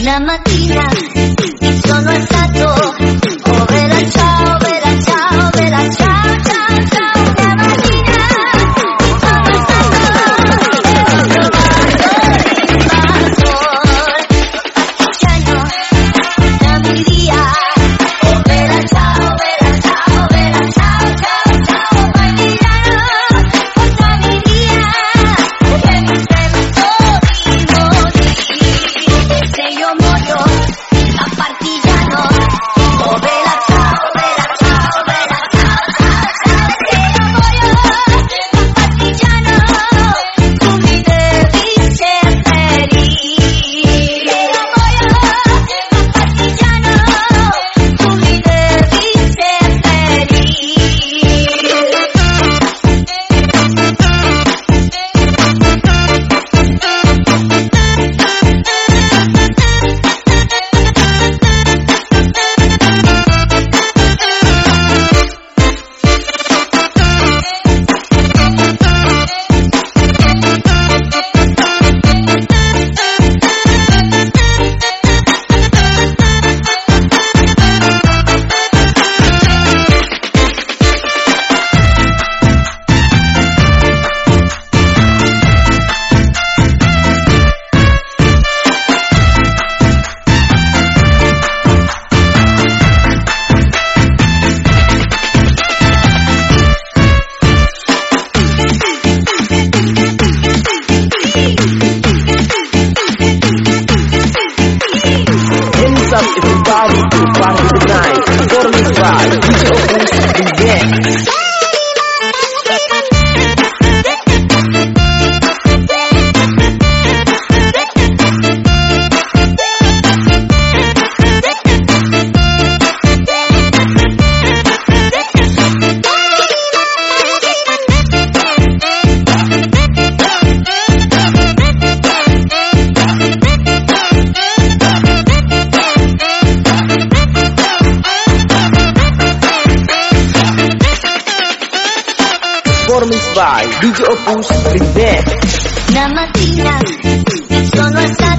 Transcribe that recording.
La mattina sono alzato, povera ciao. performance by DJ Opus Na matina, sono assai